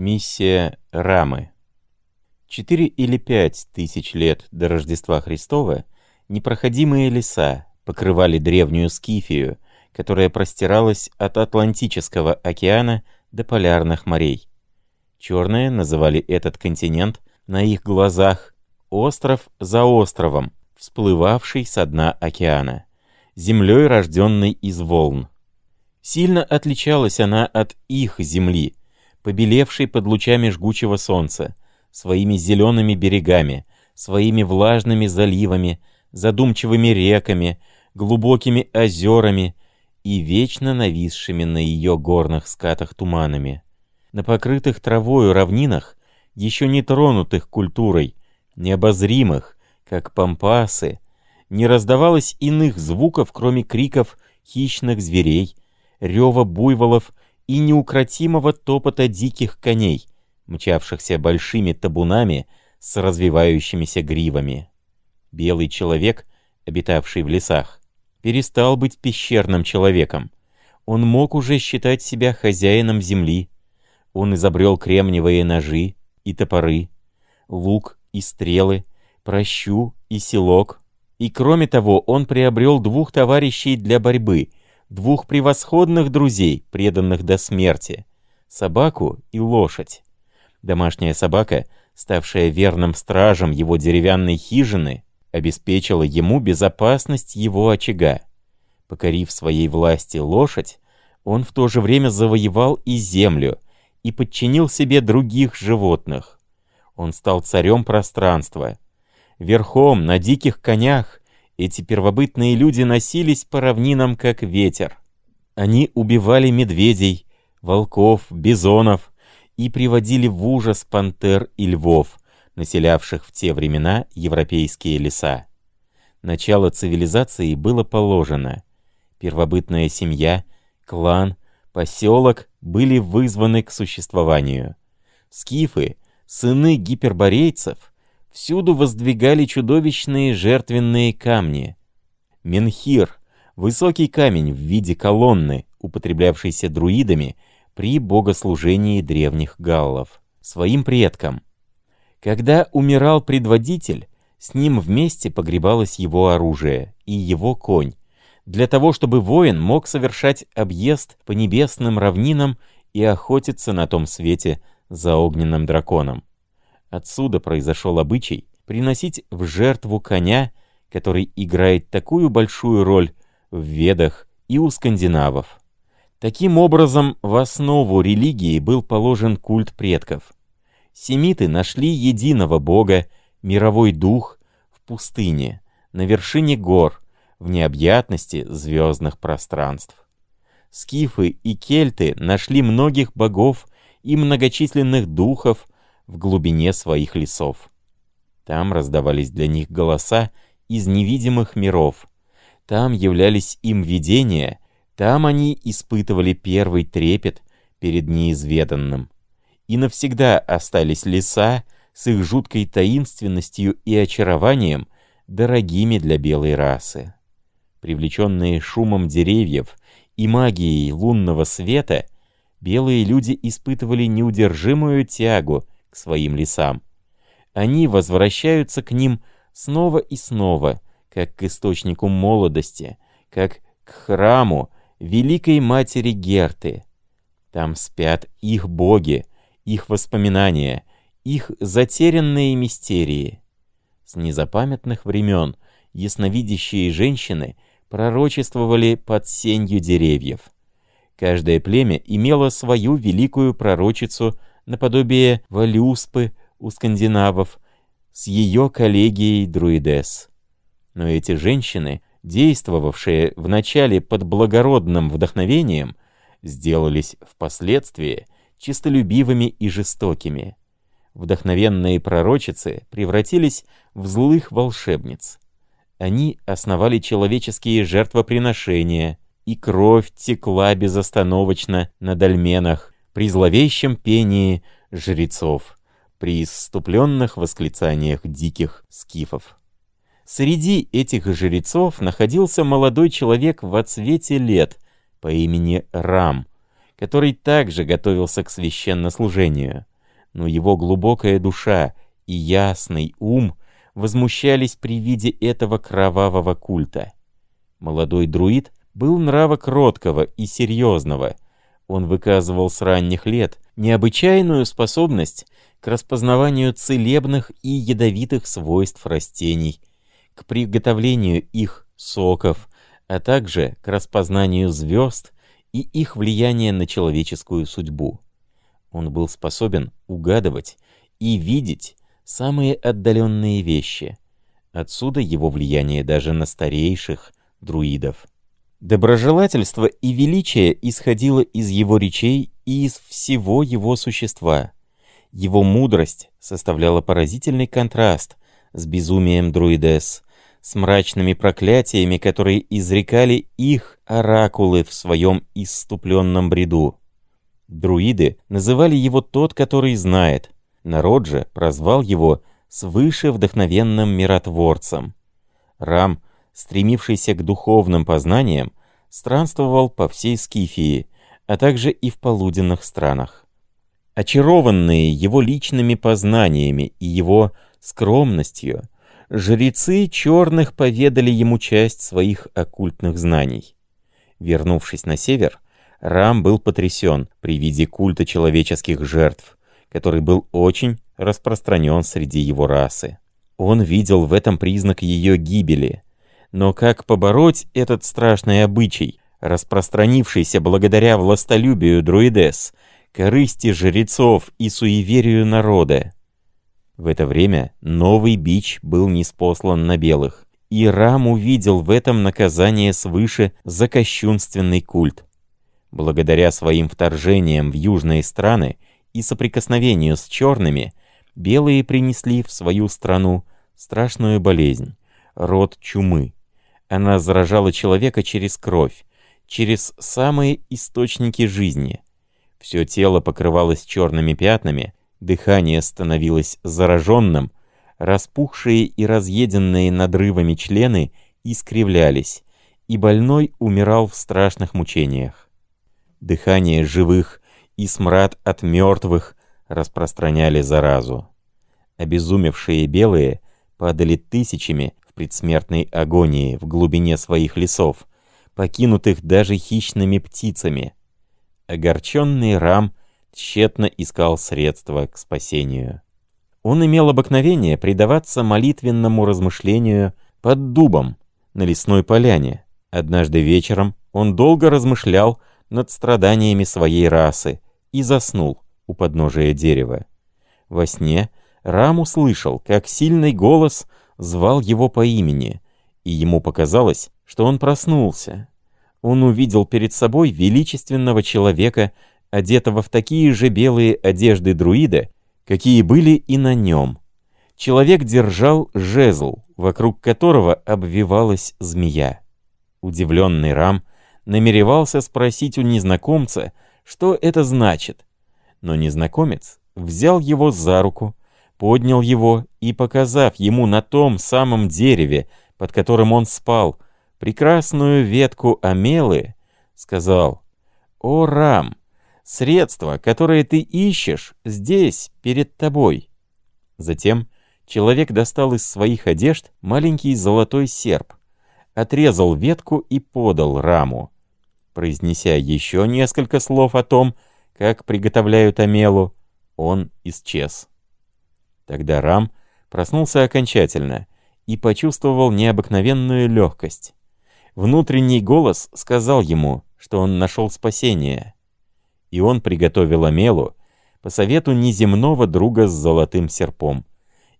Миссия Рамы Четыре или пять тысяч лет до Рождества Христова непроходимые леса покрывали древнюю Скифию, которая простиралась от Атлантического океана до полярных морей. Черные называли этот континент на их глазах остров за островом, всплывавший со дна океана, землей, рожденной из волн. Сильно отличалась она от их земли, побелевшей под лучами жгучего солнца, своими зелеными берегами, своими влажными заливами, задумчивыми реками, глубокими озерами и вечно нависшими на ее горных скатах туманами. На покрытых травою равнинах, еще не тронутых культурой, необозримых, как пампасы, не раздавалось иных звуков, кроме криков хищных зверей, рева буйволов и неукротимого топота диких коней, мчавшихся большими табунами с развивающимися гривами. Белый человек, обитавший в лесах, перестал быть пещерным человеком. Он мог уже считать себя хозяином земли. Он изобрел кремниевые ножи и топоры, лук и стрелы, прощу и селок. И кроме того, он приобрел двух товарищей для борьбы — двух превосходных друзей, преданных до смерти, собаку и лошадь. Домашняя собака, ставшая верным стражем его деревянной хижины, обеспечила ему безопасность его очага. Покорив своей власти лошадь, он в то же время завоевал и землю, и подчинил себе других животных. Он стал царем пространства. Верхом, на диких конях, эти первобытные люди носились по равнинам, как ветер. Они убивали медведей, волков, бизонов и приводили в ужас пантер и львов, населявших в те времена европейские леса. Начало цивилизации было положено. Первобытная семья, клан, поселок были вызваны к существованию. Скифы, сыны гиперборейцев, Всюду воздвигали чудовищные жертвенные камни. Менхир — высокий камень в виде колонны, употреблявшийся друидами при богослужении древних галлов, своим предкам. Когда умирал предводитель, с ним вместе погребалось его оружие и его конь, для того, чтобы воин мог совершать объезд по небесным равнинам и охотиться на том свете за огненным драконом. Отсюда произошел обычай приносить в жертву коня, который играет такую большую роль в ведах и у скандинавов. Таким образом, в основу религии был положен культ предков. Семиты нашли единого бога, мировой дух, в пустыне, на вершине гор, в необъятности звездных пространств. Скифы и кельты нашли многих богов и многочисленных духов в глубине своих лесов. Там раздавались для них голоса из невидимых миров. Там являлись им видения, там они испытывали первый трепет перед неизведанным. И навсегда остались леса с их жуткой таинственностью и очарованием, дорогими для белой расы. Привлеченные шумом деревьев и магией лунного света, белые люди испытывали неудержимую тягу к своим лесам. Они возвращаются к ним снова и снова, как к источнику молодости, как к храму Великой Матери Герты. Там спят их боги, их воспоминания, их затерянные мистерии. С незапамятных времен ясновидящие женщины пророчествовали под сенью деревьев. Каждое племя имело свою великую пророчицу наподобие Валюспы у скандинавов, с ее коллегией Друидес. Но эти женщины, действовавшие вначале под благородным вдохновением, сделались впоследствии чистолюбивыми и жестокими. Вдохновенные пророчицы превратились в злых волшебниц. Они основали человеческие жертвоприношения, и кровь текла безостановочно на дольменах, при зловещем пении жрецов, при исступленных восклицаниях диких скифов. Среди этих жрецов находился молодой человек в отсвете лет по имени Рам, который также готовился к священнослужению. но его глубокая душа и ясный ум возмущались при виде этого кровавого культа. Молодой друид был нрава кроткого и серьезного. Он выказывал с ранних лет необычайную способность к распознаванию целебных и ядовитых свойств растений, к приготовлению их соков, а также к распознанию звезд и их влияния на человеческую судьбу. Он был способен угадывать и видеть самые отдаленные вещи. Отсюда его влияние даже на старейших друидов. Доброжелательство и величие исходило из его речей и из всего его существа. Его мудрость составляла поразительный контраст с безумием друидес, с мрачными проклятиями, которые изрекали их оракулы в своем иступленном бреду. Друиды называли его «тот, который знает», народ же прозвал его свыше вдохновенным миротворцем. Рам — стремившийся к духовным познаниям, странствовал по всей Скифии, а также и в полуденных странах. Очарованные его личными познаниями и его скромностью, жрецы черных поведали ему часть своих оккультных знаний. Вернувшись на север, Рам был потрясен при виде культа человеческих жертв, который был очень распространен среди его расы. Он видел в этом признак ее гибели, но как побороть этот страшный обычай, распространившийся благодаря властолюбию друидес, корысти жрецов и суеверию народа? В это время новый бич был неспослан на белых, и Рам увидел в этом наказание свыше за кощунственный культ. Благодаря своим вторжениям в южные страны и соприкосновению с черными, белые принесли в свою страну страшную болезнь — род чумы. Она заражала человека через кровь, через самые источники жизни. Все тело покрывалось черными пятнами, дыхание становилось зараженным, распухшие и разъеденные надрывами члены искривлялись, и больной умирал в страшных мучениях. Дыхание живых и смрад от мертвых распространяли заразу. Обезумевшие белые падали тысячами предсмертной агонии в глубине своих лесов, покинутых даже хищными птицами. Огорченный Рам тщетно искал средства к спасению. Он имел обыкновение предаваться молитвенному размышлению под дубом на лесной поляне. Однажды вечером он долго размышлял над страданиями своей расы и заснул у подножия дерева. Во сне Рам услышал, как сильный голос — звал его по имени, и ему показалось, что он проснулся. Он увидел перед собой величественного человека, одетого в такие же белые одежды друида, какие были и на нем. Человек держал жезл, вокруг которого обвивалась змея. Удивленный Рам намеревался спросить у незнакомца, что это значит. Но незнакомец взял его за руку, поднял его и, показав ему на том самом дереве, под которым он спал, прекрасную ветку амелы, сказал, «О, Рам, средство, которое ты ищешь, здесь, перед тобой». Затем человек достал из своих одежд маленький золотой серп, отрезал ветку и подал Раму. Произнеся еще несколько слов о том, как приготовляют амелу, он исчез. Тогда Рам проснулся окончательно и почувствовал необыкновенную легкость. Внутренний голос сказал ему, что он нашел спасение. И он приготовил Амелу по совету неземного друга с золотым серпом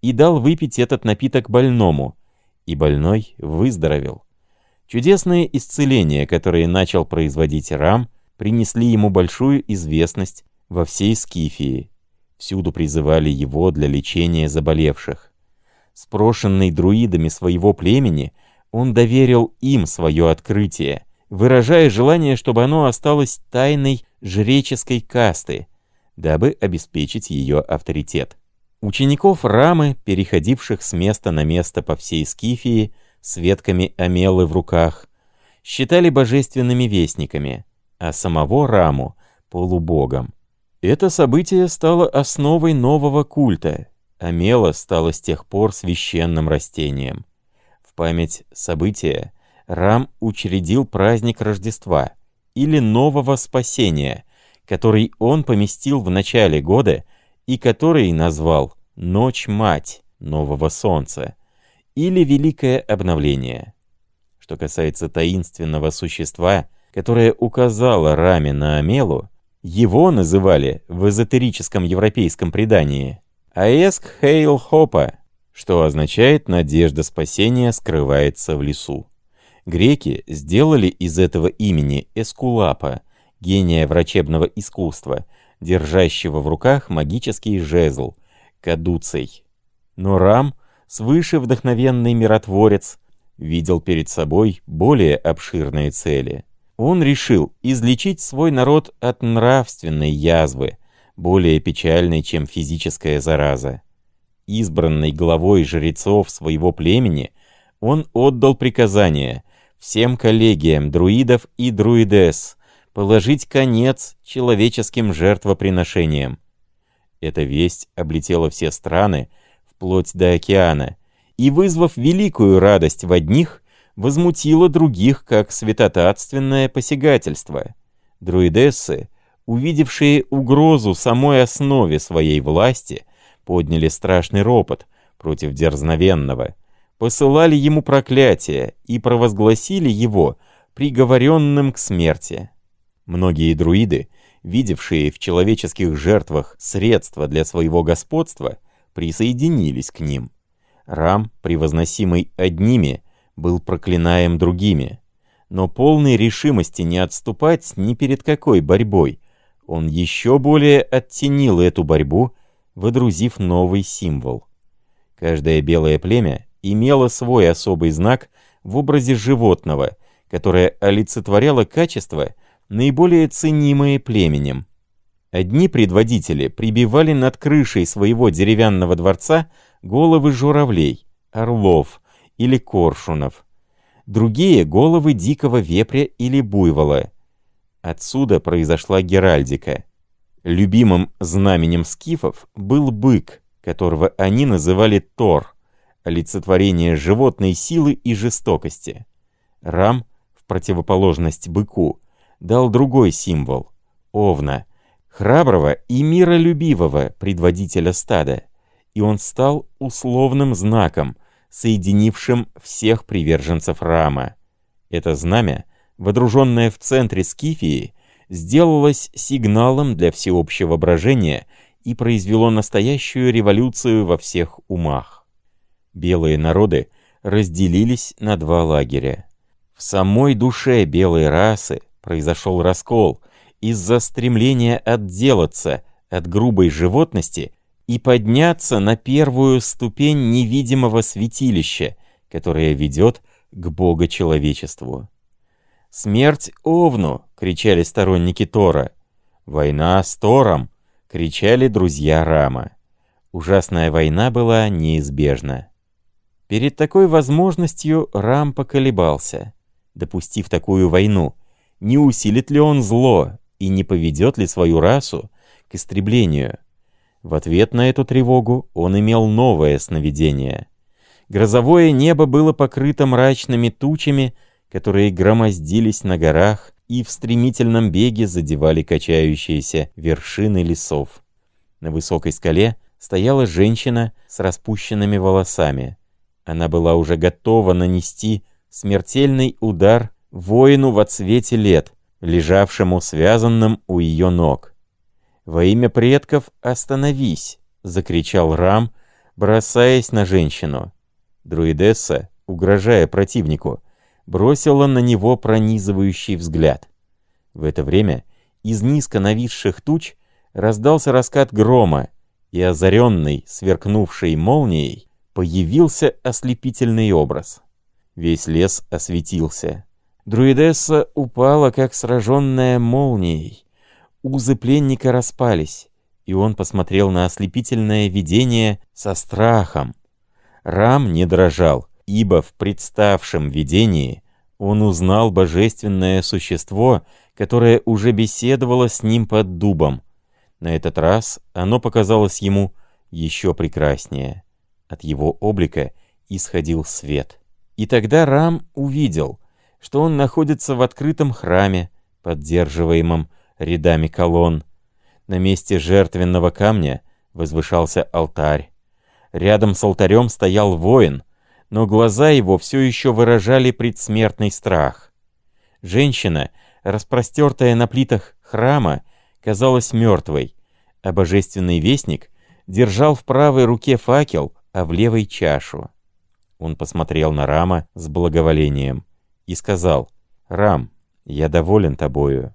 и дал выпить этот напиток больному, и больной выздоровел. Чудесные исцеления, которые начал производить Рам, принесли ему большую известность во всей Скифии. Всюду призывали его для лечения заболевших. Спрошенный друидами своего племени, он доверил им свое открытие, выражая желание, чтобы оно осталось тайной жреческой касты, дабы обеспечить ее авторитет. Учеников Рамы, переходивших с места на место по всей Скифии, с ветками амелы в руках, считали божественными вестниками, а самого Раму — полубогом. Это событие стало основой нового культа, а мела стала с тех пор священным растением. В память события Рам учредил праздник Рождества или Нового Спасения, который он поместил в начале года и который назвал «Ночь-мать Нового Солнца» или Великое Обновление. Что касается таинственного существа, которое указало Раме на Амелу, его называли в эзотерическом европейском предании Аэск Хейл Хопа, что означает «надежда спасения скрывается в лесу». Греки сделали из этого имени Эскулапа, гения врачебного искусства, держащего в руках магический жезл, кадуцей. Но Рам, свыше вдохновенный миротворец, видел перед собой более обширные цели. Он решил излечить свой народ от нравственной язвы, более печальной, чем физическая зараза. Избранный главой жрецов своего племени, он отдал приказание всем коллегиям друидов и друидес положить конец человеческим жертвоприношениям. Эта весть облетела все страны, вплоть до океана, и, вызвав великую радость в одних, возмутила других как святотатственное посягательство. Друидессы, увидевшие угрозу самой основе своей власти, подняли страшный ропот против дерзновенного, посылали ему проклятие и провозгласили его приговоренным к смерти. Многие друиды, видевшие в человеческих жертвах средства для своего господства, присоединились к ним. Рам, превозносимый одними, был проклинаем другими. Но полной решимости не отступать ни перед какой борьбой, он еще более оттенил эту борьбу, водрузив новый символ. Каждое белое племя имело свой особый знак в образе животного, которое олицетворяло качества, наиболее ценимые племенем. Одни предводители прибивали над крышей своего деревянного дворца головы журавлей, орлов или коршунов, другие — головы дикого вепря или буйвола. Отсюда произошла геральдика. Любимым знаменем скифов был бык, которого они называли Тор, олицетворение животной силы и жестокости. Рам, в противоположность быку, дал другой символ — овна, храброго и миролюбивого предводителя стада — и он стал условным знаком, соединившим всех приверженцев Рама. Это знамя, водруженное в центре Скифии, сделалось сигналом для всеобщего брожения и произвело настоящую революцию во всех умах. Белые народы разделились на два лагеря. В самой душе белой расы произошел раскол из-за стремления отделаться от грубой животности и подняться на первую ступень невидимого святилища, которое ведет к богочеловечеству. «Смерть Овну!» — кричали сторонники Тора. «Война с Тором!» — кричали друзья Рама. Ужасная война была неизбежна. Перед такой возможностью Рам поколебался. Допустив такую войну, не усилит ли он зло и не поведет ли свою расу к истреблению? В ответ на эту тревогу он имел новое сновидение. Грозовое небо было покрыто мрачными тучами, которые громоздились на горах и в стремительном беге задевали качающиеся вершины лесов. На высокой скале стояла женщина с распущенными волосами. Она была уже готова нанести смертельный удар воину во цвете лет, лежавшему связанным у ее ног. «Во имя предков остановись!» — закричал Рам, бросаясь на женщину. Друидесса, угрожая противнику, бросила на него пронизывающий взгляд. В это время из низко нависших туч раздался раскат грома, и озаренный, сверкнувшей молнией, появился ослепительный образ. Весь лес осветился. Друидесса упала, как сраженная молнией. Узы пленника распались, и он посмотрел на ослепительное видение со страхом. Рам не дрожал, ибо в представшем видении он узнал божественное существо, которое уже беседовало с ним под дубом. На этот раз оно показалось ему еще прекраснее. От его облика исходил свет. И тогда Рам увидел, что он находится в открытом храме, поддерживаемом рядами колонн. На месте жертвенного камня возвышался алтарь. Рядом с алтарем стоял воин, но глаза его все еще выражали предсмертный страх. Женщина, распростертая на плитах храма, казалась мертвой, а божественный вестник держал в правой руке факел, а в левой чашу. Он посмотрел на Рама с благоволением и сказал, «Рам, я доволен тобою.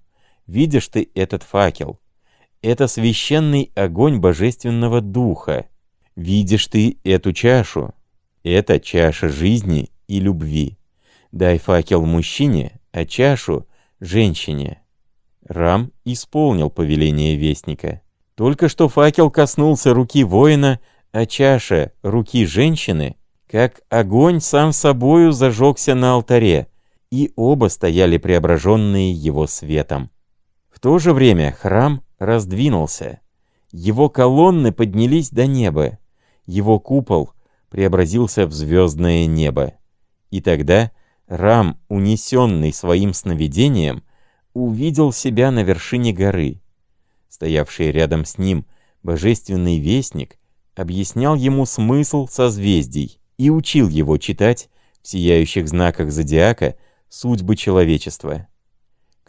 Видишь ты этот факел? Это священный огонь божественного духа. Видишь ты эту чашу? Это чаша жизни и любви. Дай факел мужчине, а чашу — женщине». Рам исполнил повеление Вестника. Только что факел коснулся руки воина, а чаша — руки женщины, как огонь сам собою зажегся на алтаре, и оба стояли преображенные его светом. В то же время храм раздвинулся. Его колонны поднялись до неба. Его купол преобразился в звездное небо. И тогда Рам, унесенный своим сновидением, увидел себя на вершине горы. Стоявший рядом с ним божественный вестник объяснял ему смысл созвездий и учил его читать в сияющих знаках зодиака судьбы человечества.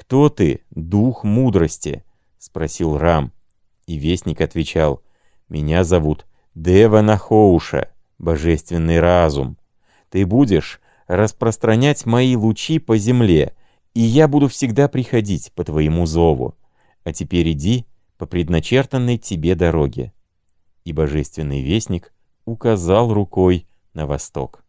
«Кто ты, дух мудрости?» — спросил Рам. И вестник отвечал, «Меня зовут Дева Нахоуша, божественный разум. Ты будешь распространять мои лучи по земле, и я буду всегда приходить по твоему зову. А теперь иди по предначертанной тебе дороге». И божественный вестник указал рукой на восток.